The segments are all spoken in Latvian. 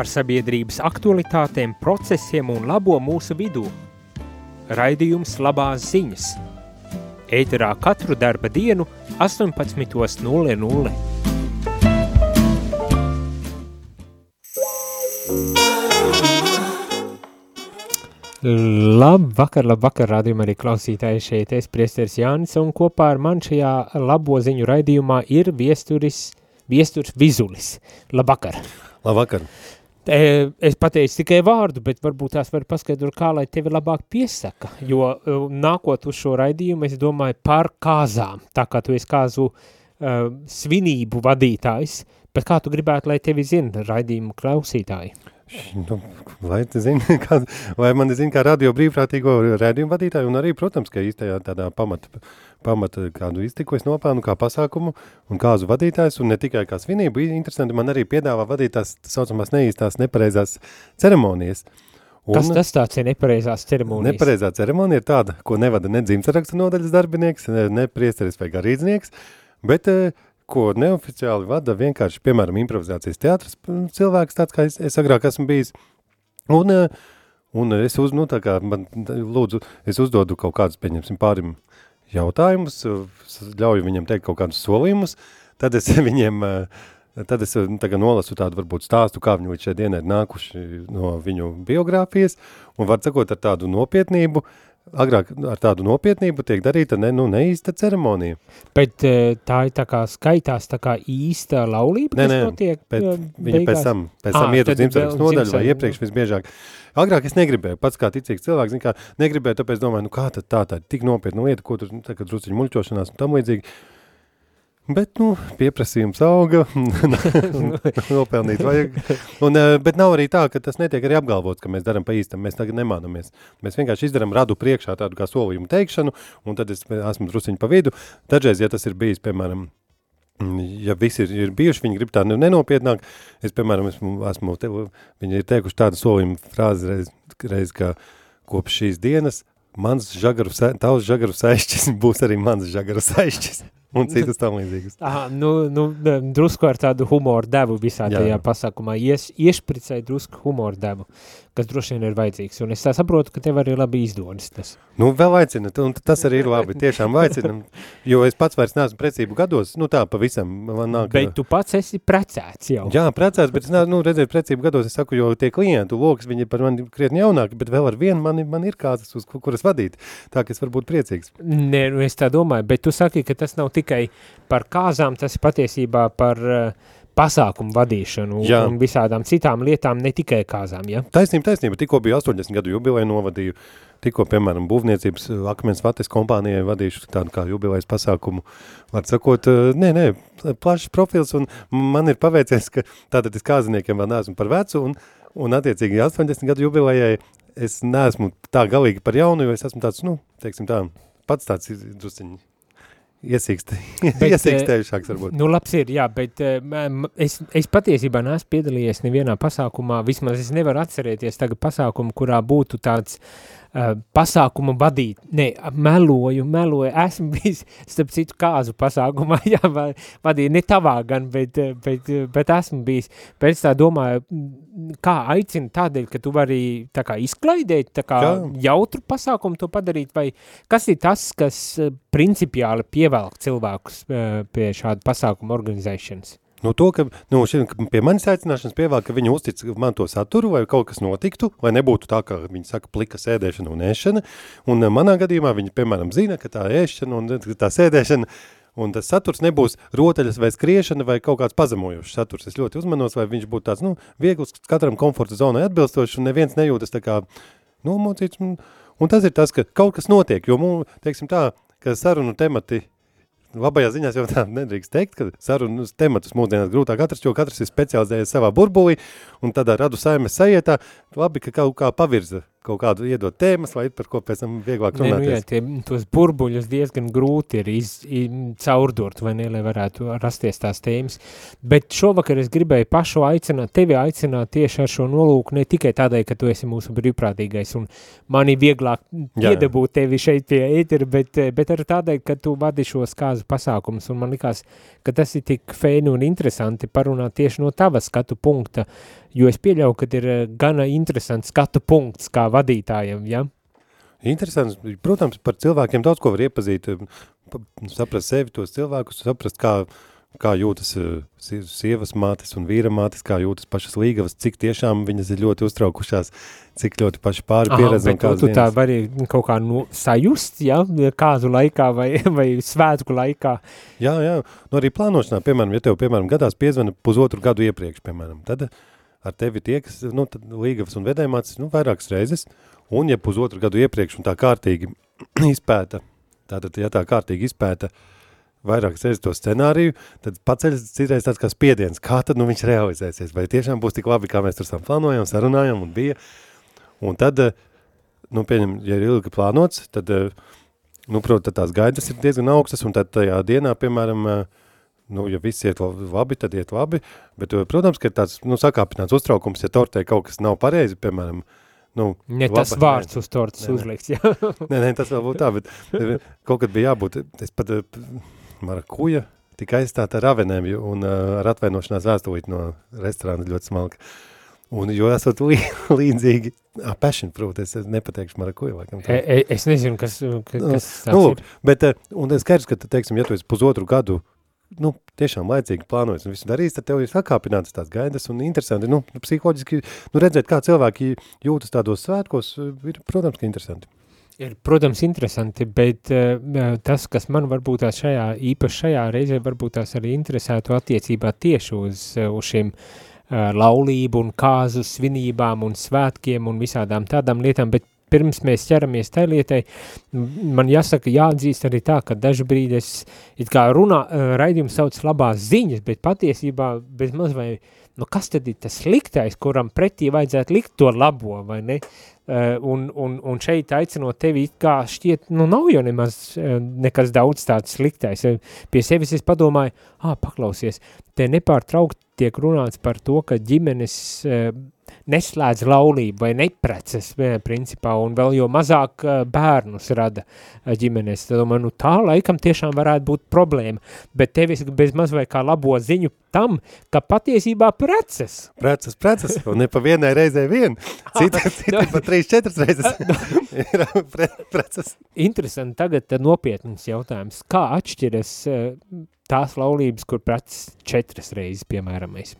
par sabiedrības aktualitātēm, procesiem un labo mūsu vidū. Raidījums labās ziņas. Ēterā katru darba dienu 18.00. Labvakar, labvakar, rādījumā arī klausītāji šeit, es priesteris Jānis, un kopā ar man šajā labo ziņu raidījumā ir viesturis, viesturs Vizulis. Labvakar! Labvakar! E, es pateicu tikai vārdu, bet varbūt tās var paskaidrot, kā lai tevi labāk piesaka, jo e, nākot uz šo raidījumu, es domāju par kāzām, tā kā tu esi kāzu uh, svinību vadītājs, bet kā tu gribētu, lai tevi zina raidījumu klausītāji? Nu, vai, zini, kā, vai man zina, kā radio brīvprātīgo rēdījumu vadītāju, un arī, protams, ka īstajā tādā pamata, pamata kādu iztiku es nopelnu kā pasākumu un kāzu vadītājs, un ne tikai kā svinību, interesanti, man arī piedāvā vadīt tās saucamās neīstās nepareizās ceremonijas. Un Kas tas tāds ir nepareizās ceremonijas? Nepareizā ceremonija ir tāda, ko nevada ne dzimsaraksta nodaļas darbinieks, ne priesteris vai garīdznieks, bet uh, ko neoficiāli vada vienkārši, piemēram, improvizācijas teatras cilvēks, tāds kā es, es agrāk esmu bijis. Un, eh, un es uz, nu, tā kā, man, lūdzu, es uzdodu kaut kādus, pieņemsim, pārim jautājumus, ļauju viņam teikt kaut kādus solījumus, tad es viņiem, eh, tad es nu, tagad nolasu tādu varbūt stāstu, kā viņi līdz šai dienai ir nākuši no viņu biogrāfijas, un var sakot ar tādu nopietnību, uh, agrāk ar tādu nopietnību tiek darīta ne, nu, neīsta ceremonija. Bet eh, tā ir tā kā skaitās tā kā īsta laulība, nē, kas nē, notiek bet viņa pēc tam, pēc tam iet uz dzimtsaraks nodaļu vai iepriekš visbiežāk. Agrāk es negribēju, pats kā ticīgs cilvēks, kā, negribēju, tāpēc domāju, nu kā tad tā, tā, tik nopietna lieta, ko tur, tā, kad drusciņu muļķošanās un tam līdzīgi, Bet, nu, pieprasījums auga, nopelnīt vajag. Un, eh, bet nav arī tā, ka tas netiek arī apgalvots, ka mēs darām pa īstam, mēs tagad nemānamies. Mēs vienkārši izdarām radu priekšā tādu kā solījumu teikšanu, un tad es esmu drusiņu pa vidu. Dažreiz, ja tas ir bijis, piemēram, ja visi ir, ir bijuši, viņi grib tā nenopietnāk, es, piemēram, esmu, esmu te, viņi ir teikuši tādu solījumu frāzi reiz, reiz, ka kopš šīs dienas mans žagaru, tavs žagaru saišķis būs arī mans žagaru saišķis un citas tam līdzīgas. Aha, nu, nu, drusku ar tādu humoru devu visā Jā. tajā pasākumā, Ies, iešpricēja drusku humoru devu, kas droši vien ir vajadzīgs, un es tā saprotu, ka tev arī labi izdodas tas. Nu, vēl aicina, un tas arī ir labi, tiešām aicina, jo es pats vairs neesmu precību gados, nu tā pavisam. Man nāk, bet tu pats esi precēts jau. Jā, precēts, bet es neesmu, nu, redzēju precību gados, es saku, jo tie klientu lokas, viņi par mani krietni jaunāki, bet vēl ar vienu man, man ir kādas, uz kuras vadīt, tā ka es varu būt priecīgs. Nē, nu es tā domāju, bet tu saki, ka tas nav tikai par kāzām, tas ir patiesībā par uh, pasākumu vadīšanu Jā. un visādām citām lietām, ne tikai kāzām, ja? Taisnība, taisnība, tikko bija 80 gadu jubilē novadīju, tikko, piemēram, būvniecības eh, akmens vates kompānijai vadīšu tādu kā jubilējas pasākumu, var sakot, eh, nē, nē, plašs profils, un man ir paveicies, ka tātad es kāziniekiem vēl neesmu par vecu, un, un attiecīgi 80 gadu jubilējai es neesmu tā galīgi par jaunu, jo es esmu tāds, nu, teiksim tā, pats tāds drusciņi Iesīkst, iesīkstējušāks varbūt. Nu, labs ir, jā, bet uh, es, es patiesībā neesmu piedalījies nevienā pasākumā, vismaz es nevaru atcerēties tagad pasākumu, kurā būtu tāds uh, pasākumu vadīt, ne, meloju, meloju, esmu bijis, starp citu, kāzu pasākumā, jā, vadīju, ne tavā gan, bet, bet, bet esmu bijis, es tā domāju, kā aicina tādēļ, ka tu vari tā kā izklaidēt, tā kā jā. jautru pasākumu to padarīt, vai kas ir tas, kas principiāli pievelk cilvēkus pie šādu pasākumu organizēšanas? Nu, to, ka nu, šim, pie manis aicināšanas pievēl, ka viņi uztic man to saturu, vai kaut kas notiktu, lai nebūtu tā, ka viņi saka plika sēdēšana un ēšana. Un eh, manā gadījumā viņi, piemēram, zina, ka tā ēšana un tā sēdēšana un tas saturs nebūs rotaļas vai skriešana vai kaut kāds pazemojošs saturs. Es ļoti uzmanos, vai viņš būtu tāds, nu, viegls, katram komforta zonai atbilstošs un neviens nejūtas tā kā nomocīts. Un, un tas ir tas, ka kaut kas notiek, jo, mums, teiksim tā, ka sarunu temati Labajā ziņā jau tā nedrīkst teikt, ka sarunas tematus mūsdienās grūtāk atrast, jo katrs ir specializējies savā burbulī un tādā radu saimes sajietā, labi, ka kaut kā pavirza kaut kādu iedot tēmas, vai par ko pēc tam vieglāk runāties. Nu jā, tie, tos burbuļus diezgan grūti ir iz, iz, caurdurt, vai ne, lai varētu rasties tās tēmas. Bet šovakar es gribēju pašu aicināt, tevi aicināt tieši ar šo nolūku, ne tikai tādēļ, ka tu esi mūsu brīvprātīgais un mani vieglāk iedabūt tevi šeit pie ētera, bet, bet arī tādēļ, ka tu vadi šos kāzu pasākumus un man likās, ka tas ir tik feini un interesanti parunāt tieši no tava skatu punkta, jo es pieļauju, ka ir eh, gana interesants skatu punkts kā vadītājiem, ja? Interesants, protams, par cilvēkiem daudz ko var iepazīt, saprast sevi, tos cilvēkus, saprast, kā, kā jūtas eh, sievas mātes un vīra mātes, kā jūtas pašas līgavas, cik tiešām viņas ir ļoti uztraukušās, cik ļoti paši pāri pieredzi. Aha, bet tu tā vari kaut kā nu, sajust, ja, kādu laikā vai, vai svētku laikā. Jā, jā, nu arī plānošanā, piemēram, ja tev, piemēram, gadās piezvana pusotru gadu iepriekš, piemēram, tad ar tevi tiekas, nu, tad līgavas un vedējumācis, nu, vairākas reizes, un ja pusotru gadu iepriekš un tā kārtīgi izpēta, tātad, ja tā kārtīgi izpēta, uh, vairākas reizes to scenāriju, tad paceļas citreiz tāds kā spiediens, kā tad nu viņš realizēsies, vai tiešām būs tik labi, kā mēs tur sam plānojam, sarunājam un bija. Un tad, eh, nu, pieņem, ja ir ilgi plānots, tad, eh, nu, protams, tās gaidas ir diezgan augstas, un tad tajā dienā, piemēram, eh, nu, ja viss iet labi, tad iet labi, bet, protams, ka tāds, nu, sakāpināts uztraukums, ja tortē kaut kas nav pareizi, piemēram, Nu, ne tas labas, vārds ne, uz tortas uzlikts, jā. nē, nē, tas vēl būtu tā, bet kaut kad bija jābūt, es pat marakuja tika aizstāta ar avenēm un ar atvainošanās vēstulīt no restorāna ļoti smalka. Un, jo esot lī, līdzīgi, ah, passion fruit, es nepateikšu marakuja, laikam. E, e, es nezinu, kas, kas nu, nu, ir. Bet, un es skaidrs, ka, teiksim, ja tu esi pusotru gadu, nu, tiešām laicīgi plānojis un visu darījis, tad tev ir sakāpināts tās gaidas un interesanti, nu, psiholoģiski, nu, redzēt, kā cilvēki jūtas tādos svētkos, ir, protams, ka interesanti. Ir, protams, interesanti, bet uh, tas, kas man varbūt tās šajā, īpaši šajā reizē, varbūt tās arī interesētu attiecībā tieši uz, uh, uz šiem uh, laulību un kāzu svinībām un svētkiem un visādām tādām lietām, bet pirms mēs ķeramies tai lietai, man jāsaka, jāatzīst arī tā, ka daži brīdi es it kā runā, uh, raidījums sauc labās ziņas, bet patiesībā bez maz vai, nu kas tad ir tas sliktais, kuram pretī vajadzētu likt to labo, vai ne? Uh, un, un, un šeit aicinot tevi it kā šķiet, nu nav jau nemaz uh, nekas daudz tāds sliktais. Pie sevis es padomāju, ā, paklausies, te nepārtraukt tiek runāts par to, ka ģimenes neslēdz laulību vai neprecas, principā, un vēl jo mazāk bērnus rada ģimenes. Tad domāju, nu tā laikam tiešām varētu būt problēma, bet tevis bez maz vai kā labo ziņu tam, ka patiesībā preces. Preces, preces, un ne pa vienai reizē vien, cita, cita pa trīs, četras reizes ir pre, preces. Interesanti, tagad nopietnas jautājums, kā atšķiras tās laulības, kur preces četras reizes, piemēram, mēs?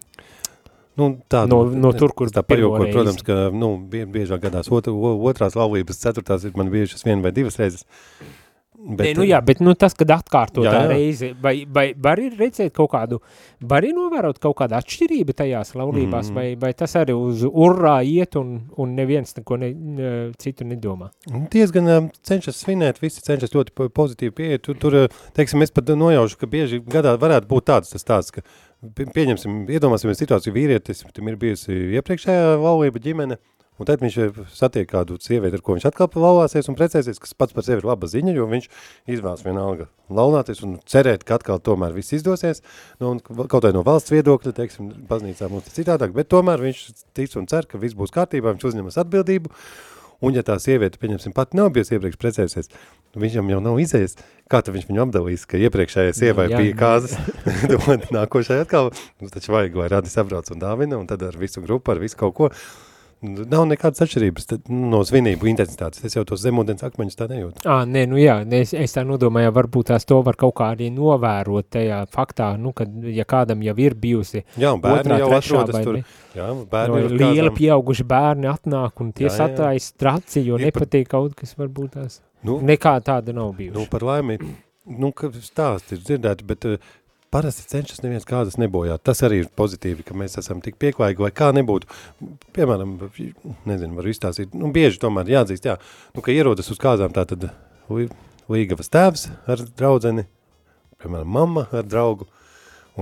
Nu, tā, no, no tur, kur tā pajokot, protams, ka nu, biežāk gadās ot, otrās laulības, ceturtās ir man bijušas viena vai divas reizes. Bet, Nē, nu jā, bet nu, tas, kad atkārto jā, tā jā. reize, vai, vai var ir redzēt kaut kādu, var ir novērot kaut kādu atšķirību tajās laulībās, mm. vai, vai tas arī uz urrā iet un, un neviens neko ne, citu nedomā? Diezgan cenšas svinēt, visi cenšas ļoti pozitīvi pieiet, tur, tur, teiksim, es pat nojaušu, ka bieži gadā varētu būt tāds tas tāds, ka pieņemsim, iedomāsimies situāciju vīrietis, tam ir bijusi iepriekšējā laulība ģimene, un tad viņš satiek kādu sievieti, ar ko viņš atkal laulāsies un precēsies, kas pats par sevi ir laba ziņa, jo viņš izvēlas vienalga laulāties un cerēt, ka atkal tomēr viss izdosies, nu, un kaut vai no valsts viedokļa, teiksim, baznīcā mums citādāk, bet tomēr viņš tic un cer, ka viss būs kārtībā, viņš uzņemas atbildību, Un ja tā sieviete, pieņemsim, pat nav bijusi iepriekš precējusies, viņam jau nav izējas, kā tad viņš viņu apdalīs, ka iepriekšējai sievai jā, bija kāzas, nākošai atkal, nu taču vajag, lai radi sabrauc un dāvina, un tad ar visu grupu, ar visu kaut ko, Nav nekādas atšķirības tad, nu, no svinību intensitātes. Es jau tos zemūdens akmeņus tā nejūtu. À, nē, nu jā, es, es tā nodomāju, varbūt tās to var kaut kā arī novērot tajā faktā, nu, kad, ja kādam jau ir bijusi jā, un bērni otrā, jau trešā, atrodas tur. Jā, bērni no, liela kādam... pieauguši bērni atnāk un tie satājas traci, jo ja nepatīk kaut kas varbūt tās. Nu, Nekā tāda nav bijuši. Nu, par laimi, nu, ka stāsti ir dzirdēti, bet uh, parasti cenšas neviens kādas nebojāt. Tas arī ir pozitīvi, ka mēs esam tik pieklājīgi, lai kā nebūtu, piemēram, nezinu, var izstāstīt, nu, bieži tomēr jāatzīst, jā, nu, ka ierodas uz kāzām tā tad līgavas tēvs ar draudzeni, piemēram, mamma ar draugu,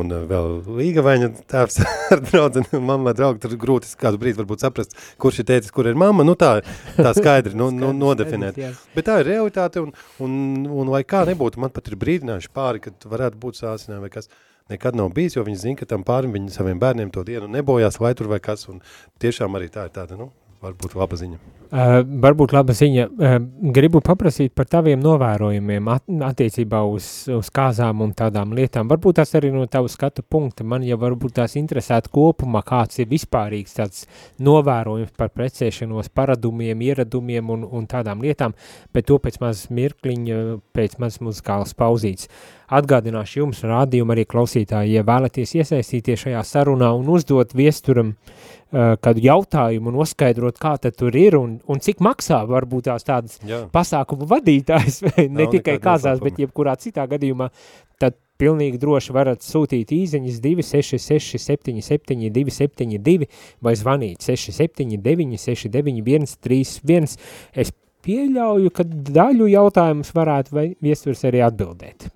un uh, vēl Līgavēņa tēvs ar draudzeni un mamma draugu, tur grūti kādu brīdi varbūt saprast, kurš ir tētis, kur ir mamma, nu tā, tā skaidri nu, nu, nodefinēt. Bet tā ir realitāte, un, un, un lai kā nebūtu, man pat ir brīdinājuši pāri, ka varētu būt sāsinājumi vai kas, nekad nav bijis, jo viņi zina, ka tam pārim viņi saviem bērniem to dienu nebojās, vai tur vai kas, un tiešām arī tā ir tāda, nu, varbūt laba ziņa. Uh, varbūt laba ziņa. Uh, gribu paprasīt par taviem novērojumiem at attiecībā uz, uz kāzām un tādām lietām. Varbūt tas arī no tava skatu punkta. Man jau varbūt tās interesētu kopumā, kāds ir vispārīgs tāds novērojums par precēšanos, paradumiem, ieradumiem un, un tādām lietām, bet to pēc maz mirkliņa, pēc maz muzikālas pauzītes. Atgādināšu jums, rādījumu arī klausītāji, ja vēlaties iesaistīties šajā sarunā un uzdot viesturam uh, kādu jautājumu noskaidrot, kā tad tur ir un, un cik maksā varbūt tās tādas Jā. pasākumu vadītājs, ne Nav tikai kāzās, bet jebkurā citā gadījumā, tad pilnīgi droši varat sūtīt īziņas 266 77 272 vai zvanīt 679 69 131. Es pieļauju, ka daļu jautājumus varētu vai viesturs arī atbildēt.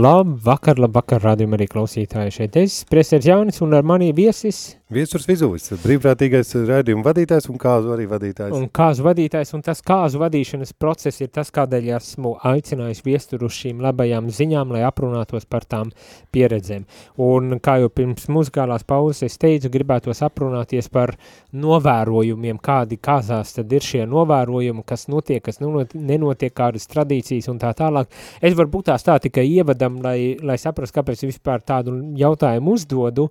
Labvakar, labvakar, rādījumā arī klausītāji šeit. Es, Priesteris Jaunis, un ar mani viesis. Viesurs Vizulis, brīvprātīgais rādījuma vadītājs un kāzu arī vadītājs. Un kāzu vadītājs, un tas kāzu vadīšanas process ir tas, kādēļ esmu aicinājis viesturu uz šīm labajām ziņām, lai aprunātos par tām pieredzēm. Un kā jau pirms muzikālās pauzes es teicu, gribētos aprunāties par novērojumiem, kādi kāzās tad ir šie novērojumi, kas notiek, kas nenotiek, kādas tradīcijas un tā tālāk. Es varbūt tās tā tikai ievadam, lai, lai saprastu, kāpēc vispār tādu jautājumu uzdodu,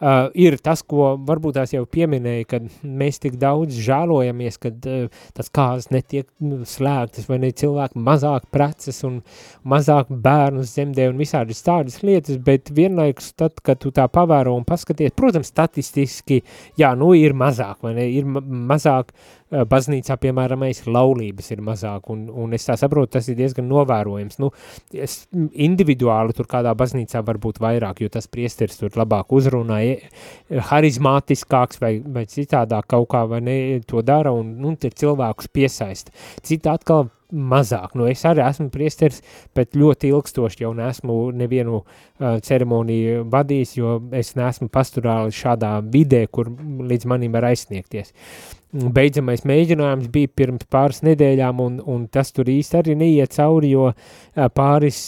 uh, ir tas, ko varbūt tās jau pieminēja, kad mēs tik daudz žālojamies, kad uh, tas kāzas netiek nu, slēgtas, vai ne cilvēki mazāk preces un mazāk bērnus zemdē un visādas tādas lietas, bet vienlaikus tad, kad tu tā pavēro un paskaties, protams, statistiski, jā, nu ir mazāk, vai ne, ir ma mazāk uh, baznīcā, piemēram, es laulības ir mazāk, un, un es tā saprotu, tas ir diezgan novērojams. Nu, es individuāli tur kādā baznīcā var būt vairāk, jo tas priesteris tur labāk uzrunā, harizmātiskāks vai, vai citādāk kaut kā vai ne to dara, un, nu, ir cilvēkus piesaista. Cita atkal mazāk. Nu, es arī esmu priesteris, bet ļoti ilgstoši jau neesmu nevienu uh, ceremoniju vadījis, jo es neesmu pasturāli šādā vidē, kur līdz manim var aizsniegties. Beidzamais mēģinājums bija pirms pāris nedēļām, un, un tas tur īsti arī neiet cauri, jo pāris,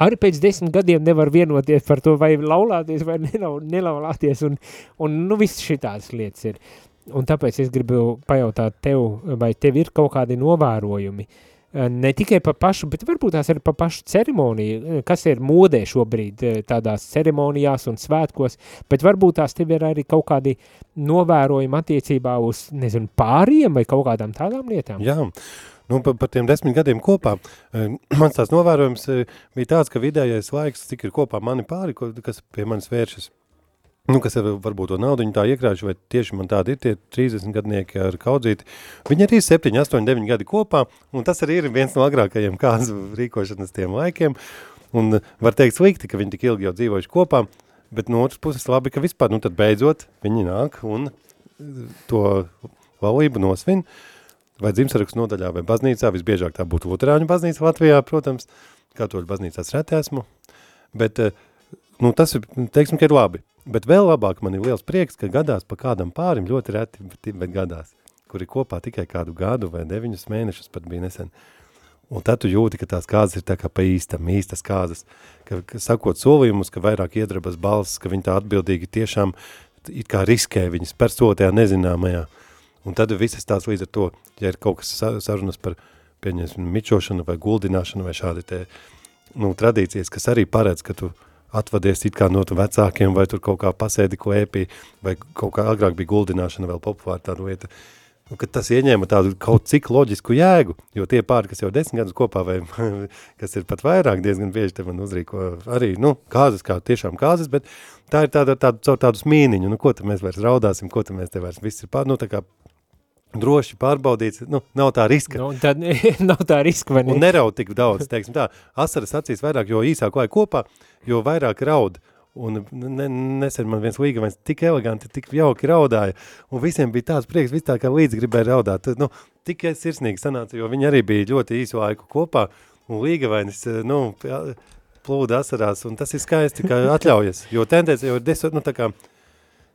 arī pēc desmit gadiem nevar vienoties par to, vai laulāties vai nelaulāties, un, un nu viss šitādas lietas ir. Un tāpēc es gribu pajautāt tev, vai tev ir kaut kādi novērojumi, uh, ne tikai par pašu, bet varbūt tās arī par pašu ceremoniju, eh, kas ir modē šobrīd eh, tādās ceremonijās un svētkos, bet varbūt tās tev ir arī kaut kādi novērojumi attiecībā uz, nezinu, pāriem vai kaut kādām tādām lietām. Jā, nu, par, par tiem desmit gadiem kopā, mans tās novērojums bija tāds, ka vidējais laiks, cik ir kopā mani pāri, kas pie manis vēršas, nu, kas varbūt to naudu tā iekrājuši, vai tieši man tādi ir tie 30 gadnieki ar kaudzīti. Viņi arī 7, 8, 9 gadi kopā, un tas arī ir viens no agrākajiem kāzu rīkošanas tiem laikiem. Un var teikt slikti, ka viņi tik ilgi jau dzīvojuši kopā, bet no otras puses labi, ka vispār, nu tad beidzot viņi nāk un to laulību nosvin, vai dzimsarakstu nodaļā, vai baznīcā, visbiežāk tā būtu Luterāņu baznīca Latvijā, protams, katoļu baznīcās reti esmu, bet, nu, tas, teiksim, ka ir labi. Bet vēl labāk man ir liels prieks, ka gadās pa kādam pārim ļoti reti, bet, bet gadās, kuri kopā tikai kādu gadu vai deviņus mēnešus pat bija nesen. Un tad tu jūti, ka tās kāzas ir tā kā pa īstam, īstas kāzas, ka, ka sakot solījumus, ka vairāk iedrabas balss, ka viņi tā atbildīgi tiešām it kā riskē viņas persontajā nezināmajā. Un tad visas tās līdz ar to, ja ir kaut kas sarunas par pieņemsim mičošanu vai guldināšanu vai šādi te, nu, tradīcijas, kas arī paredz, ka tu atvadies it kā no vecākiem, vai tur kaut kā pasēdi klēpī, vai kaut kā agrāk bija guldināšana vēl populāra tāda lieta, nu, ka tas ieņēma tādu kaut cik loģisku jēgu, jo tie pāri, kas jau desmit gadus kopā, vai kas ir pat vairāk, diezgan bieži te man uzrīko arī, nu, kāzas, kā tiešām kāzas, bet tā ir tāda, tāda, caur tādu smīniņu, nu, ko te mēs vairs raudāsim, ko te mēs te vairs viss ir pār, nu, tā kā droši pārbaudīts, nu, nav tā riska. Nu, tad nav tā riska, vai ne? Un neraud tik daudz, teiksim tā, asaras acīs vairāk, jo īsāk vai kopā, jo vairāk raud. Un ne, nesen man viens līgavens tik eleganti, tik jauki raudāja, un visiem bija tāds prieks, viss tā kā līdz gribēja raudāt. Nu, tikai sirsnīgi sanāca, jo viņi arī bija ļoti īsu laiku kopā, un līgavainis, nu, plūda asarās, un tas ir skaisti, ka atļaujas, jo tendence jau ir desmit, nu, tā kā,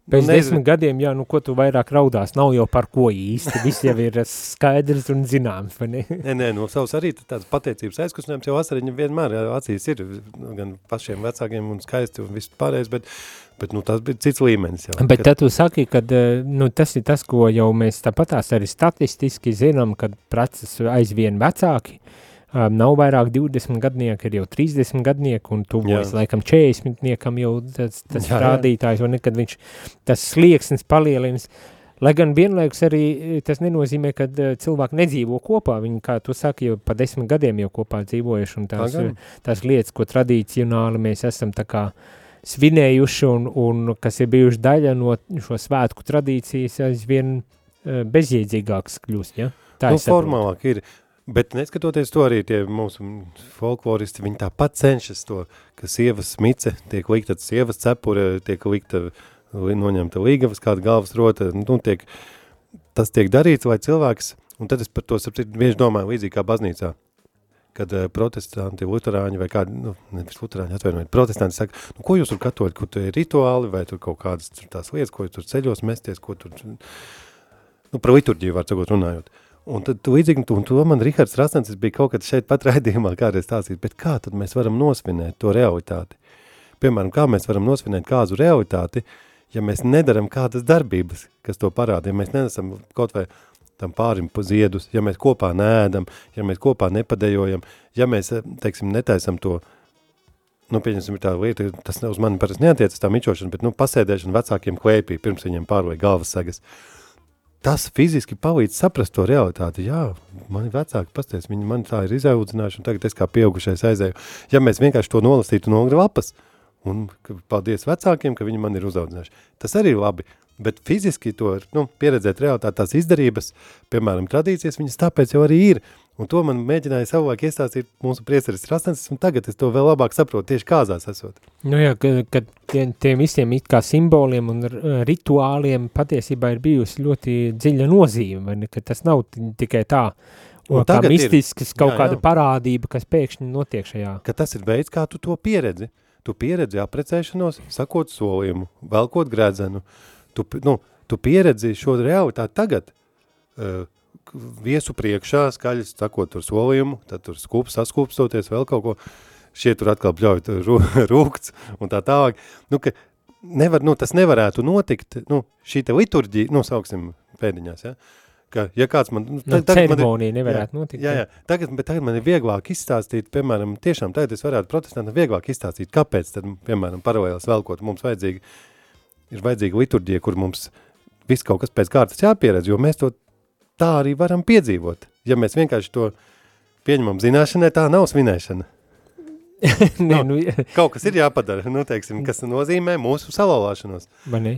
Pēc Nezinu. desmit gadiem, jā, nu ko tu vairāk raudās, nav jau par ko īsti, viss jau ir skaidrs un zināms, vai ne? nē, nē, no savas arī tāds pateicības aizkustinājums jau asariņa vienmēr acīs ir gan pašiem vecākiem un skaisti un viss pārējais, bet, bet nu, tas bija cits līmenis. Jā, bet tad tu saki, ka eh, nu, tas ir tas, ko jau mēs tāpatās arī statistiski zinām, kad preces aizvien vecāki, uh, Um, nav vairāk 20 gadnieki, ir jau 30 gadnieki, un tuvojas laikam 40 niekam jau tas, tas jā, rādītājs, vai nekad viņš, tas slieksnis palielins. Lai gan vienlaikus arī tas nenozīmē, ka cilvēki nedzīvo kopā, viņi, kā tu saki, jau pa desmit gadiem jau kopā dzīvojuši, un tās, tās lietas, ko tradicionāli mēs esam tā kā svinējuši, un, un kas ir bijuši daļa no šo svētku tradīcijas, aizvien bezjēdzīgāks kļūst, ja? Tā nu, formālāk ir. Bet neskatoties to arī tie mūsu folkloristi, viņi tāpat cenšas to, ka sievas mice tiek likta sievas cepure, tiek likta noņemta līgavas kāda galvas rota, nu, tiek, tas tiek darīts, lai cilvēks, un tad es par to bieži domāju līdzīgi kā baznīcā, kad uh, protestanti, luterāņi vai kādi, nu, nevis luterāņi atvainojiet, protestanti saka, nu, ko jūs tur katoļi, kur tur ir rituāli vai tur kaut kādas tur tās lietas, ko tur ceļos mesties, ko tur, nu, par liturģiju var sakot runājot. Un tad līdzīgi, un to man Rihards Rasensis bija kaut kad šeit pat raidījumā kādreiz stāstīt, bet kā tad mēs varam nosvinēt to realitāti? Piemēram, kā mēs varam nosvinēt kāzu realitāti, ja mēs nedaram kādas darbības, kas to parāda, ja mēs nenesam kaut vai tam pārim ziedus, ja mēs kopā nēdam, ja mēs kopā nepadējojam, ja mēs, teiksim, netaisam to, nu, pieņemsim, tā lieta, tas uz mani parasti neatiecas tā mičošana, bet, nu, pasēdēšana vecākiem klēpī, pirms viņiem pāroja galvas sagas. Tas fiziski palīdz saprast to realitāti. Jā, mani vecāki pasties, viņi mani tā ir izaudzinājuši, un tagad es kā pieaugušais aizēju. Ja mēs vienkārši to nolasītu no lapas, un paldies vecākiem, ka viņi man ir uzaudzinājuši, tas arī ir labi. Bet fiziski to nu, pieredzēt realitāti, tās izdarības, piemēram, tradīcijas, viņas tāpēc jau arī ir. Un to man mēģināja savulaik iestāstīt mūsu prieceris Rastensis, un tagad es to vēl labāk saprotu, tieši kāzās esot. Nu jā, ka, ka tiem visiem it kā simboliem un rituāliem patiesībā ir bijusi ļoti dziļa nozīme, ne, ka tas nav tikai tā, un kā mistisks ir, kaut jā, kāda jā. parādība, kas pēkšņi notiek šajā. Ka tas ir veids, kā tu to pieredzi. Tu pieredzi aprecēšanos, sakot solījumu, velkot gredzenu, tu, nu, tu pieredzi šo realitāti tagad, uh, viesu priekšā, skaļi sakot tur solījumu, tad tur skūp, saskūpstoties vēl kaut ko, šie tur atkal bļauj rūkts un tā tālāk. Nu, ka nevar, nu, tas nevarētu notikt, nu, šī te liturģija, nu, sauksim pēdiņās, ja, ka, ja kāds man... Nu, nu, ceremonija ir, nevarētu jā, notikt. Jā, jā, tagad, bet tagad man ir vieglāk izstāstīt, piemēram, tiešām tagad es varētu protestantam vieglāk izstāstīt, kāpēc tad, piemēram, paralēlas velkot mums vajadzīgi ir vajadzīga liturģija, kur mums viss kaut kas pēc kārtas jāpieredz, jo mēs to tā arī varam piedzīvot. Ja mēs vienkārši to pieņemam zināšanai, tā nav svinēšana. Nē, nu, kaut kas ir jāpadara, nu, teiksim, kas nozīmē mūsu salolāšanos. Vai ne?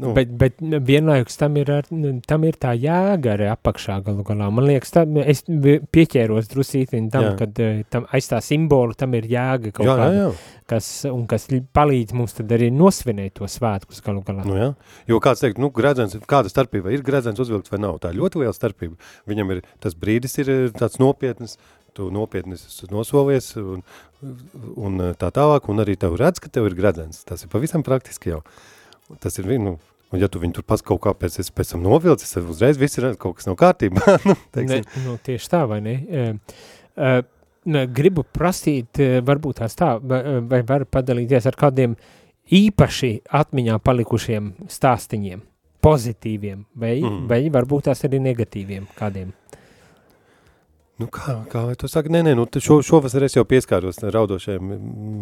Nu. Bet, bet vienlaikus tam ir, ar, tam ir tā jēga arī apakšā galu galā. Man liekas, tā, es pieķēros drusītiņ tam, jā. kad eh, tam, aiz tā simbolu tam ir jēga kaut jā, kāda, jā, jā. Kas, un kas palīdz mums tad arī nosvinēt to svētkus galu galā. Nu jā, jo kāds teikt, nu, gredzens, kāda starpība, ir gredzens uzvilkt vai nav, tā ir ļoti liela starpība. Viņam ir, tas brīdis ir eh, tāds nopietnas, tu nopietni nosolies un, un tā tālāk, un arī tev redz, ka tev ir gredzens. Tas ir pavisam praktiski jau. Tas ir, nu, Un ja tu viņu tur pats kaut kāpēc esi pēc tam novilcis, tad uzreiz viss ir kaut kas nav kārtībā. nu, ne, nu, tieši tā, vai ne? Uh, uh, gribu prasīt, uh, varbūt tās tā, vai, vai var padalīties ar kādiem īpaši atmiņā palikušiem stāstiņiem, pozitīviem, vai, mm. vai varbūt tās arī negatīviem kādiem? Nu kā, kā to saka? Nē, nē, nu šo, šovasar es jau pieskāros raudošajam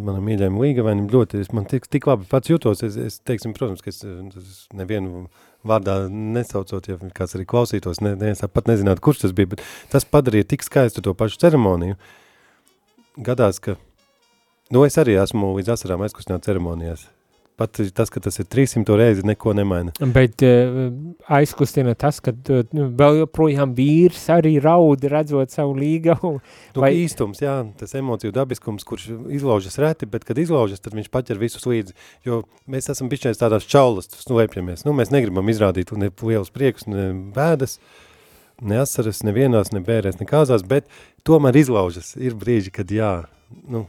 manam mīļajam līgavainim ļoti, es man tik, tik labi pats jūtos, es, es teiksim, protams, ka es, es nevienu vārdā nesaucot, ja kāds arī klausītos, ne, ne, es pat nezinātu, kurš tas bija, bet tas padarīja tik skaistu to pašu ceremoniju. Gadās, ka, nu es arī esmu līdz asarām aizkustināt ceremonijās, Pat tas, ka tas ir 300 reizi, neko nemaina. Bet uh, aizkustina tas, ka uh, vēl joprojām vīrs arī raud, redzot savu līgavu. Nu, vai... īstums, jā, tas emociju dabiskums, kurš izlaužas reti, bet kad izlaužas, tad viņš paķer visus līdzi. Jo mēs esam bišķies tādās čaulas, slēpjamies. Nu, mēs negribam izrādīt ne lielus priekus, ne bēdas, ne asaras, nevienās, ne bērēs, ne kāzās, bet tomēr izlaužas. Ir brīži, kad jā, nu,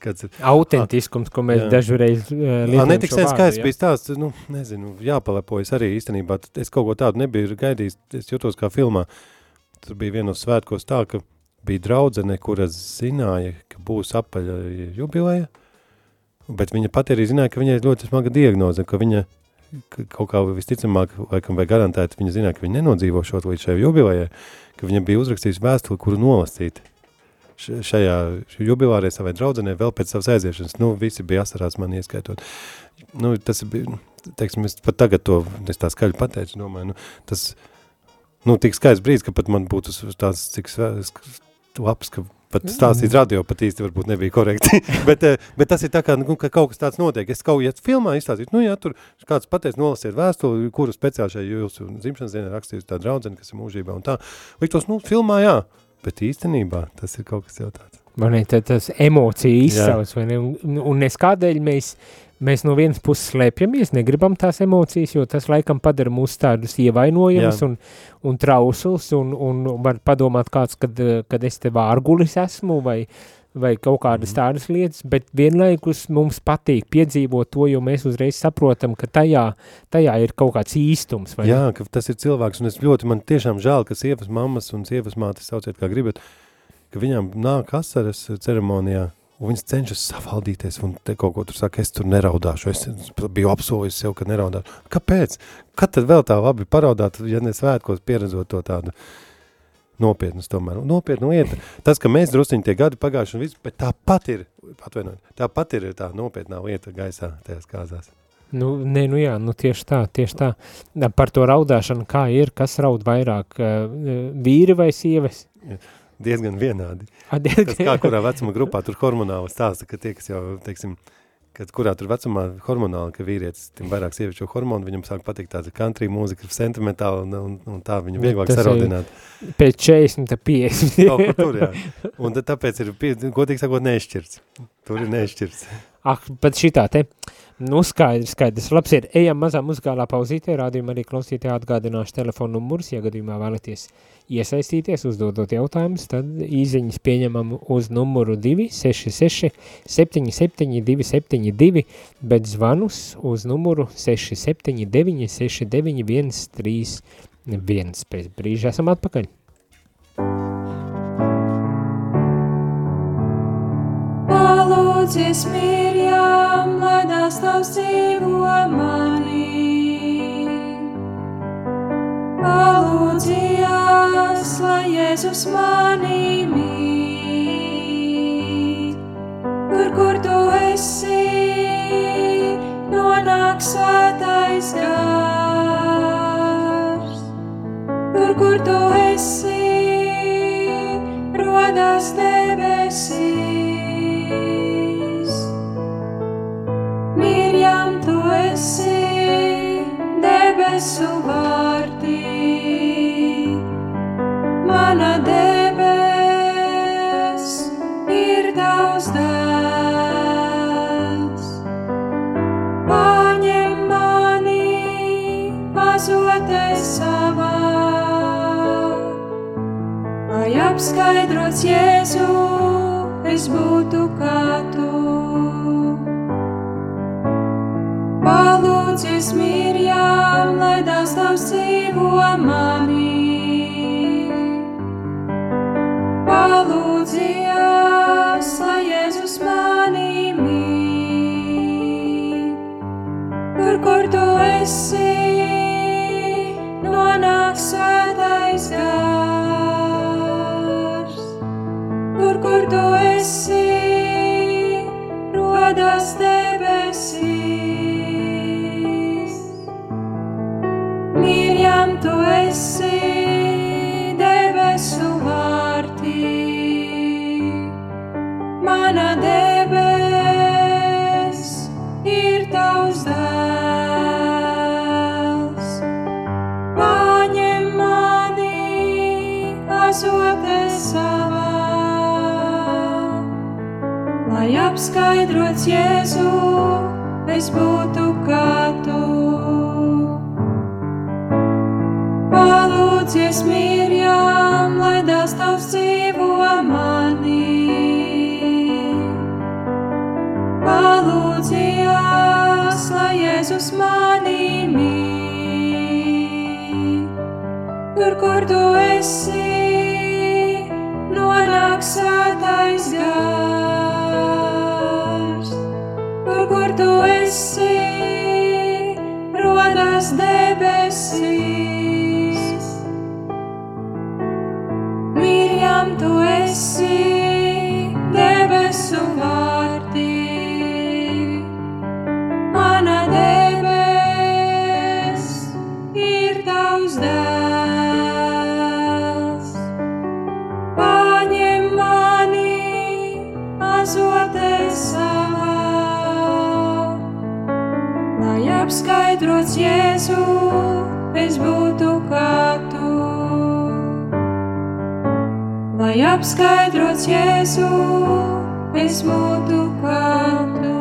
Kāds ir autentiskums, ko mēs jā. dažreiz uh, lietojam. Ne tik sen skaists bija stāsts, nu, nezinu, jāpalepojas arī īstenībā. Es kaut ko tādu nebiju gaidījis, es jūtos kā filmā. Tur bija vienos svētkos tā, ka bija draudzene, kura zināja, ka būs apaļa jubileja, bet viņa pati arī zināja, ka viņai ir ļoti smaga diagnoze, ka viņa ka kaut kā visticamāk, laikam vai garantēti, viņa zināja, ka viņa nenodzīvo šot līdz šai jubilejai, ka viņa bija uzrakstījusi vēstuli, kuru nolasīt šajā jubilārē savai draudzenē vēl pēc savas aiziešanas. Nu, visi bija asarās man ieskaitot. Nu, tas bija, teiksim, es pat tagad to, es tā skaļi pateicu, domāju, nu, tas, nu, tik skaists brīdis, ka pat man būtu tās, cik labs, ka pat stāstīt radio pat īsti varbūt nebija korekti, bet, eh, bet tas ir tā kā, nu, ka kaut kas tāds notiek. Es kaut, ja filmā izstāstītu, nu jā, tur kāds pateic, nolasiet vēstuli, kuru speciāli šai jūsu dzimšanas dienā rakstījusi tā draudzene, kas ir mūžībā un tā. Liktos, nu, filmā jā, Bet īstenībā tas ir kaut kas jau tāds. vai ne, tas emocija izsauc, vai ne, un, un es kādēļ mēs, mēs no vienas puses slēpjamies, negribam tās emocijas, jo tas laikam padara mūs tādus ievainojumus un, un trausuls, un, un var padomāt kāds, kad, kad es te vārgulis esmu, vai, vai kaut kādas mhm. tādas lietas, bet vienlaikus mums patīk piedzīvot to, jo mēs uzreiz saprotam, ka tajā, tajā ir kaut kāds īstums. Vai Jā, ka tas ir cilvēks, un es ļoti, man tiešām žēl, ka sievas mammas un sievas mātes sauciet, kā gribat, ka viņām nāk asaras ceremonijā, un viņas cenšas savaldīties, un te kaut ko tur saka, es tur neraudāšu, es biju apsolījis sev, ka neraudāšu. Kāpēc? Kad tad vēl tā labi paraudāt, ja ne svētkos pieredzot to tādu nopietnas tomēr. Nopietna lieta. Tas, ka mēs drusciņi tie gadi pagājuši un viss, bet tāpat ir, atvainojot, tāpat ir tā nopietnā lieta gaisā tajās kāzās. Nu, nē, nu jā, nu tieši tā, tieši tā. Par to raudāšanu, kā ir, kas raud vairāk, vīri vai sievas? Diezgan vienādi. A, diezgan... Tas kā kurā vecuma grupā tur hormonāli stāsta, ka tie, kas jau, teiksim, kad kurā tur vecumā hormonāli, ka vīrietis, tiem vairāk sieviešu hormonu, viņam sāk patikt tāda country mūzika, sentimentāla un, un, un tā viņu vieglāk Tas saraudināt. Pēc 40, 50. Kaut kur tur, jā. Un tāpēc ir, godīgi sakot, nešķirts. Tur ir nešķirts. Ah, pat šitā te. Nu, skaidrs, skaidrs. Labs ir. Ejam mazā muzikālā pauzītē, rādījumā arī klausītē atgādināšu telefonu numurus, ja gadījumā vēlaties iesaistīties, uzdodot jautājumus, tad īziņas pieņemam uz numuru 266 77 272, bet zvanus uz numuru 679 69 131. Pēc brīža esam atpakaļ. Palūdzies Mirjām, lai dās tavs dzīvo manī. Palūdzies, lai Jēzus manī mīt. Tur, kur tu esi, nonāk svētais gars. Tur, kur tu esi, rodas debesīs. Apskaidrots Jēzu, es būtu kā tu. Palūdzies mirjām, lai tās tavs dzīvo manī. Jēzu, es būtu apskaidrots Jēzu, es būtu kā tu. lai apskaidrots Jēzu, es būtu kā tu.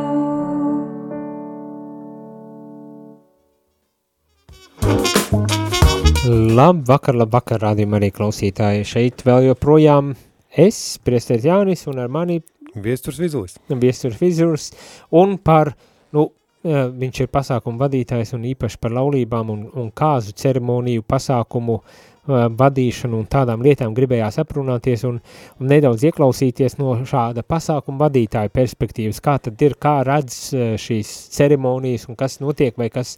Labvakar, labvakar, rādījumā arī klausītāji. Šeit vēl joprojām es, priestēs Jānis, un ar mani Viesturs Vizulis. Viesturs Vizulis, un par, nu, viņš ir pasākumu vadītājs un īpaši par laulībām un, un kāzu ceremoniju pasākumu vadīšanu un tādām lietām gribējās aprunāties un, un nedaudz ieklausīties no šāda pasākuma vadītāja perspektīvas, kā tad ir, kā redz šīs ceremonijas un kas notiek vai kas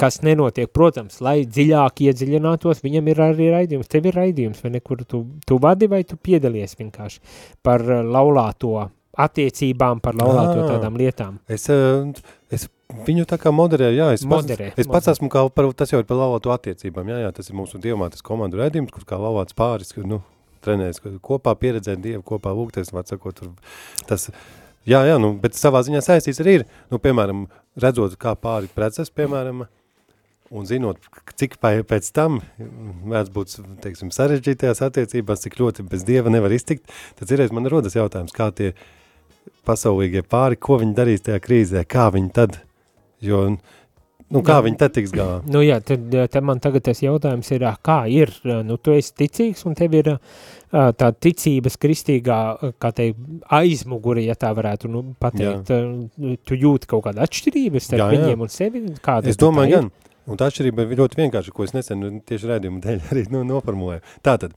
kas nenotiek, protams, lai dziļāk iedziļinātos, viņam ir arī raidījums, tev ir raidījums, vai nekur tu, tu vadi vai tu piedalies vienkārši par uh, laulāto attiecībām, par laulāto tādām lietām. Es, uh, es viņu tā kā moderēju, jā, es, Moderē, pats, es pats esmu kā, par, tas jau ir par laulāto attiecībām, jā, jā, tas ir mūsu dievmātes komandu raidījums, kur kā laulāts pāris, nu, trenējas kopā, pieredzēt dievu, kopā lūgties, var sakot, tur tas, Jā, jā, nu, bet savā ziņā saistīts arī ir, nu, piemēram, redzot, kā pāri preces, piemēram, un zinot, cik pēc tam mēdz būt, teiksim, sarežģītajās attiecībās, cik ļoti bez Dieva nevar iztikt, tad cerēs man rodas jautājums, kā tie pasaulīgie pāri, ko viņi darīs tajā krīzē, kā viņi tad, jo, nu, kā jā. viņi tad tiks galā? Nu jā, tad, tad man tagad tas jautājums ir, kā ir, nu, tu esi ticīgs un tev ir tā ticības kristīgā, kā teikt, aizmuguri, ja tā varētu nu, pateikt, jā. tu jūti kaut kādu atšķirību starp jā, jā. viņiem un sevi? Kāda es domāju, gan. Un tā atšķirība ir ļoti vienkārša, ko es nesen tieši redzējumu dēļ arī nu, noformulēju. Tātad,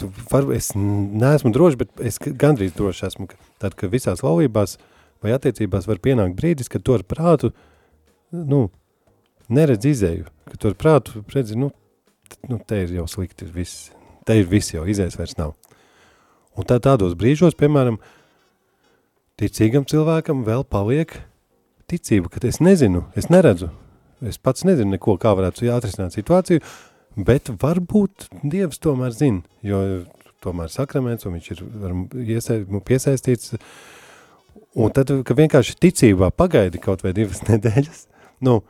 tu var, es neesmu droši, bet es gandrīz droši esmu, ka tad, ka visās laulībās vai attiecībās var pienākt brīdis, kad tu ar prātu, nu, neredz izēju, ka tu ar prātu redzi, nu, nu, te ir jau slikti viss, te ir viss jau, izējas vairs nav. Un tā tādos brīžos, piemēram, ticīgam cilvēkam vēl paliek ticība, ka es nezinu, es neredzu, es pats nezinu neko, kā varētu atrisināt situāciju, bet varbūt Dievs tomēr zina, jo tomēr sakraments, un viņš ir iesa, piesaistīts, un tad, ka vienkārši ticībā pagaidi kaut vai divas nedēļas, nu,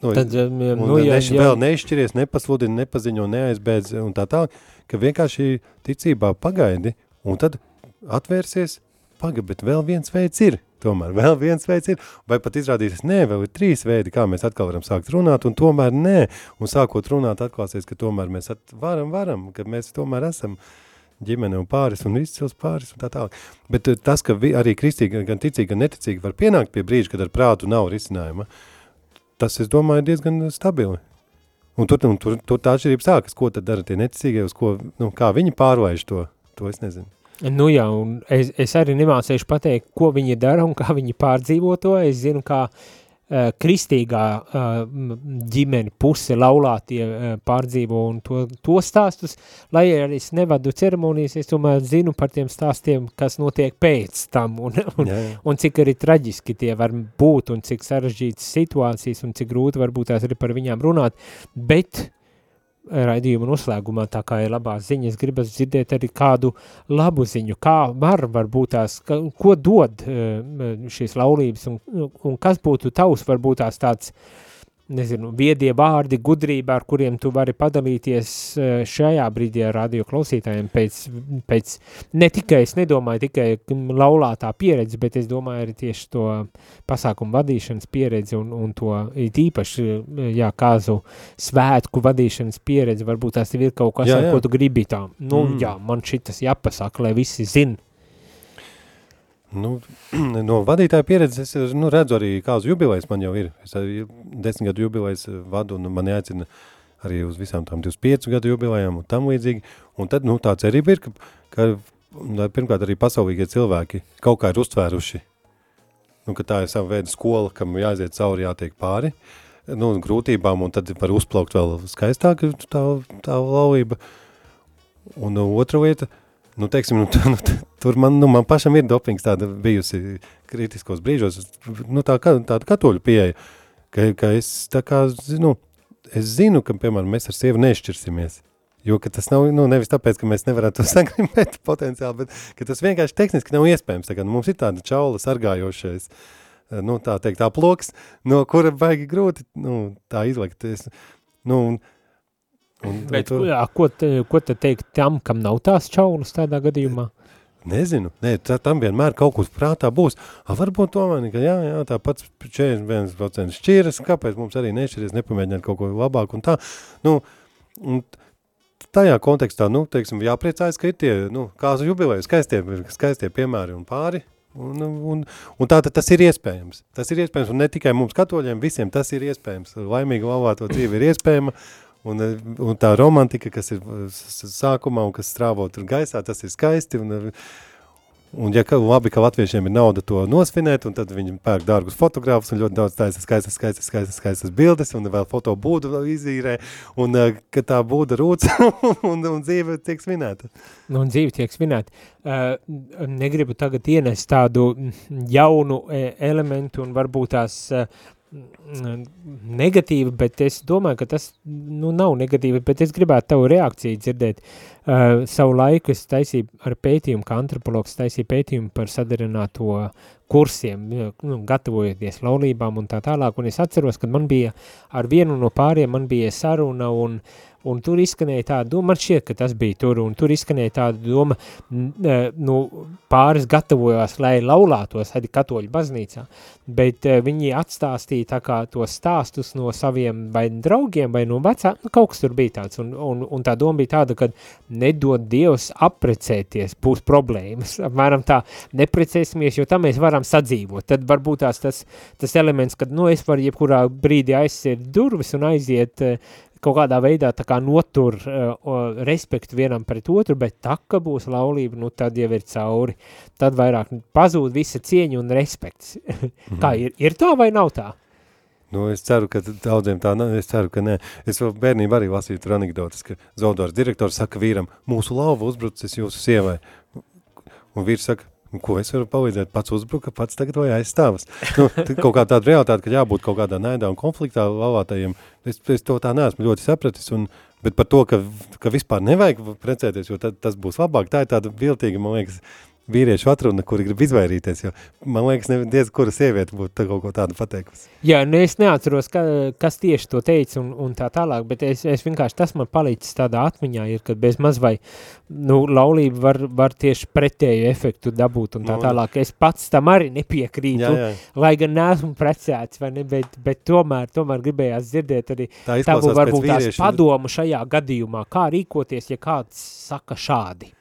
Nu, Tad, um, nu, jā, neš, jā. vēl neizšķiries, nepasludina, nepaziņo, neaizbēdz un tā tā, ka vienkārši ticībā pagaidi un tad atvērsies, paga, bet vēl viens veids ir, tomēr vēl viens veids ir, vai pat izrādīsies, nē, vēl ir trīs veidi, kā mēs atkal varam sākt runāt, un tomēr nē, un sākot runāt atklāsies, ka tomēr mēs at, varam, varam, ka mēs tomēr esam ģimene un pāris un izcils pāris un tā tālāk. Bet eh, tas, ka vi, arī kristīgi, gan ticīgi, gan neticīgi var pienākt pie brīža, kad ar prātu nav risinājuma, uh, tas, es domāju, diezgan stabili. Un tur, un tur, tur tā atšķirība sākas, ko tad dara tie neticīgie, uz ko, nu, kā viņi pārvaiž to, to es nezinu. Nu jā, un es, es arī nemācēšu pateikt, ko viņi dara un kā viņi pārdzīvo to, es zinu, kā uh, kristīgā eh, ģimeni puse laulātie eh, pārdzīvo un to, to stāstus, lai arī es nevadu ceremonijas, es tomēr zinu par tiem stāstiem, kas notiek pēc tam un, un, jā, jā. un cik arī traģiski tie var būt un cik sarežģītas situācijas un cik grūti varbūt tās arī par viņām runāt, bet raidījuma noslēgumā, tā kā ir labās ziņas, gribas dzirdēt arī kādu labu ziņu, kā var varbūt tās, ko dod eh, šīs laulības un, un kas būtu tavs varbūt tās tāds uh, nezinu, viedie vārdi, gudrība, ar kuriem tu vari padalīties eh, šajā brīdī ar radio klausītājiem pēc, pēc ne tikai, es nedomāju tikai laulātā pieredze, bet es domāju arī tieši to pasākumu vadīšanas pieredzi un, un to īpaši, jā, kāzu svētku vadīšanas pieredzi, varbūt tās ir kaut kas, jā, jā. ar ko tu gribi tā, nu mm. jā, man šitas jāpasaka, lai visi zina, Nu, no vadītāja pieredzes es nu, redzu arī, kāds jubilejs man jau ir. Es desmit gadu jubilejs vadu un mani aicina arī uz visām tām 25 gadu jubilejām un tam līdzīgi. Un tad nu, tā cerība ir, ka, ka pirmkārt arī pasaulīgie cilvēki kaut kā ir uztvēruši, nu, ka tā ir sava veida skola, kam jāiziet cauri, jātiek pāri nu, grūtībām, un tad var uzplaukt vēl skaistāk tā, tā laulība. Un otra lieta – Nu, teiksim, nu, nu, tur man, nu, man pašam ir dopings tāda bijusi kritiskos brīžos, nu, tā kā, tāda katoļu pieeja, ka, ka es tā kā, nu, es zinu, ka, piemēram, mēs ar sievu nešķirsimies, jo, ka tas nav, nu, nevis tāpēc, ka mēs nevaram to sagrimēt potenciāli, bet, ka tas vienkārši tehniski nav iespējams, tā kā, nu, mums ir tāda čaula sargājošais, nu, tā teikt, tā ploks, no kura baigi grūti, nu, tā izlikt, es, nu, un, Un, Bet, tu... jā, ko, te, ko te teikt tam, kam nav tās čaulas tādā gadījumā? Nezinu, Nē, tā, tam vienmēr kaut kas prātā būs. A, varbūt tomēr, ka jā, jā, tā pats 41% šķiras, kāpēc mums arī nešķiries, nepamēģināt kaut ko labāku un tā. Nu, un tajā kontekstā, nu, teiksim, jāpriecājas, ka ir tie, nu, kāzu jubileju, skaistie, skaistie piemēri un pāri, Un, un, un tā tas ir iespējams. Tas ir iespējams, un ne tikai mums katoļiem, visiem tas ir iespējams. Laimīga laulāto dzīve ir iespējama, Un, un tā romantika, kas ir sākumā un kas strāvo tur gaisā, tas ir skaisti. Un, un ja ka, labi, ka latviešiem ir nauda to nosvinēt, un tad viņi pērk dārgus fotogrāfus un ļoti daudz taisa skaistas, skaistas, skaistas, skaistas bildes, un vēl foto būdu izīrē, un ka tā būda rūc, un, un dzīve tiek svinēta. Nu, un dzīve tiek svinēta. Uh, negribu tagad ienest tādu jaunu elementu un varbūt tās uh, negatīva, bet es domāju, ka tas nu, nav negatīva, bet es gribētu tavu reakciju dzirdēt. Uh, savu laiku es taisīju ar pētījumu, kā antropologs taisīju pētījumu par sadarināto kursiem, nu, gatavojoties laulībām un tā tālāk, un es atceros, kad man bija ar vienu no pāriem, man bija saruna un, un tur izskanēja tāda doma, man šķiet, ka tas bija tur, un tur izskanēja tāda doma, nu, pāris gatavojās, lai laulātos arī katoļu baznīcā, bet uh, viņi atstāstīja tā kā tos stāstus no saviem vai draugiem vai no vecā, nu, kaut kas tur bija tāds, un, un, un tā doma bija tāda, ka nedod Dievs aprecēties, būs problēmas, apmēram tā, neprecēsimies, jo tā mēs varam sadzīvot, tad varbūt tās tas, tas elements, kad, nu, es varu jebkurā brīdī aizsiet durvis un aiziet uh, kaut kādā veidā tā kā notur uh, respektu vienam pret otru, bet tā, ka būs laulība, nu tad jau ir cauri. Tad vairāk pazūd visa cieņa un respekts. Mhm. kā ir, ir tā vai nav tā? Nu, es ceru, ka daudziem tā nav, es ceru, ka nē. Es vēl bērnību arī lasīju tur anekdotas, ka Zaudors direktors saka vīram, mūsu lauva uzbrucis jūsu sievai. Un vīrs saka, Un ko es varu palīdzēt? Pats uzbruka, pats tagad vai aizstāvas. Nu, kaut kā tāda realitāte, ka jābūt kaut kādā naidā un konfliktā lavātajiem, es, es to tā neesmu ļoti sapratis. Un, bet par to, ka, ka vispār nevajag precēties, jo tad, tas būs labāk, tā ir tāda viltīga, man liekas, vīriešu atruna, kuri grib izvairīties, jo man liekas, diez kura sieviete būtu kaut ko tādu pateikusi. Jā, nu es neatceros, ka, kas tieši to teica un, un tā tālāk, bet es, es vienkārši tas man palicis tādā atmiņā, ir, ka bez maz vai, nu, laulība var, var tieši pretēju efektu dabūt un tā nu, tālāk. Es pats tam arī nepiekrītu, jā, jā. lai gan neesmu precēts, vai ne, bet, bet tomēr, tomēr gribējās dzirdēt arī tā tavu varbūt tās padomu šajā gadījumā, kā rīkoties, ja kāds saka šādi.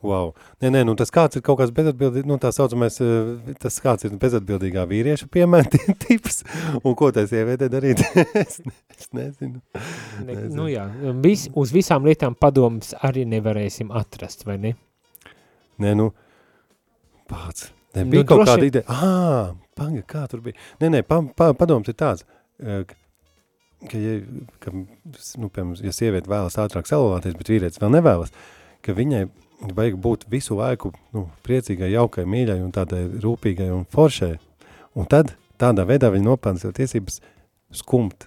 Wow. Nē, nē, nu tas kāds ir kaut kāds bezatbildīgs, nu tā saucamais, eh, tas kāds ir bezatbildīgā vīrieša piemēra tips, un ko tā sieviete darīt, es, ne, es nezinu. Ne, nezinu. Nu jā, vis, uz visām lietām padomus arī nevarēsim atrast, vai ne? Nē, nu, pats, ne, bija nu, kaut droši... kāda ideja, ā, panga, kā tur bija, nē, nē, pa, pa, padoms ir tāds, eh, ka, ja, ka, nu, piemēram, ja sieviete vēlas ātrāk salolāties, bet vīrietis vēl nevēlas, ka viņai vajag būt visu laiku nu, priecīgai, jaukai, mīļai un tādai rūpīgai un foršai. Un tad tādā veidā viņi nopelna sev tiesības skumt.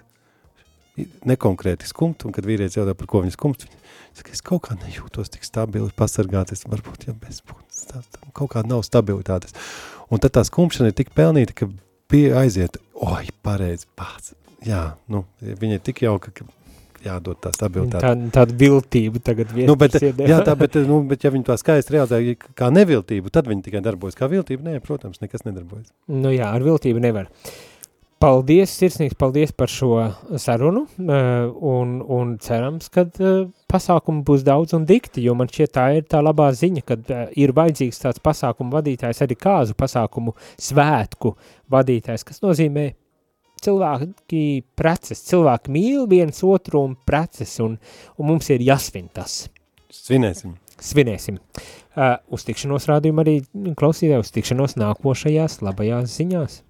Nekonkrēti skumt, un kad vīrietis jautā, par ko viņš skumt, viņš saka, es kaut kā nejūtos tik stabili, pasargāties, varbūt, ja bez kaut kā nav stabilitātes. Un tad tā skumšana ir tik pelnīta, ka bija aiziet, oi, pareizi, pats, jā, nu, viņa ir tik jauka, ka jādod tā stabilitāte. Tā, tāda viltība tagad nu, bet, jā, tā, bet, nu, bet ja viņi to skaisti realizē kā neviltību, tad viņi tikai darbojas kā viltība. Nē, protams, nekas nedarbojas. Nu jā, ar viltību nevar. Paldies, sirsnīgs paldies par šo sarunu eh, un, un cerams, ka eh, pasākumu būs daudz un dikti, jo man šķiet tā ir tā labā ziņa, kad eh, ir vajadzīgs tāds pasākumu vadītājs, arī kāzu pasākumu svētku vadītājs, kas nozīmē cilvēki preces, cilvēki mīl viens otru un preces, un, un mums ir jāsvin tas. Svinēsim. Svinēsim. Uh, uz tikšanos rādījumu arī klausītāji, uz tikšanos nākošajās labajās ziņās.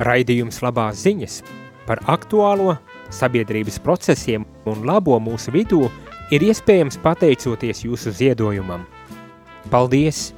Raidījums labās ziņas par aktuālo sabiedrības procesiem un labo mūsu vidū ir iespējams pateicoties jūsu ziedojumam. Paldies!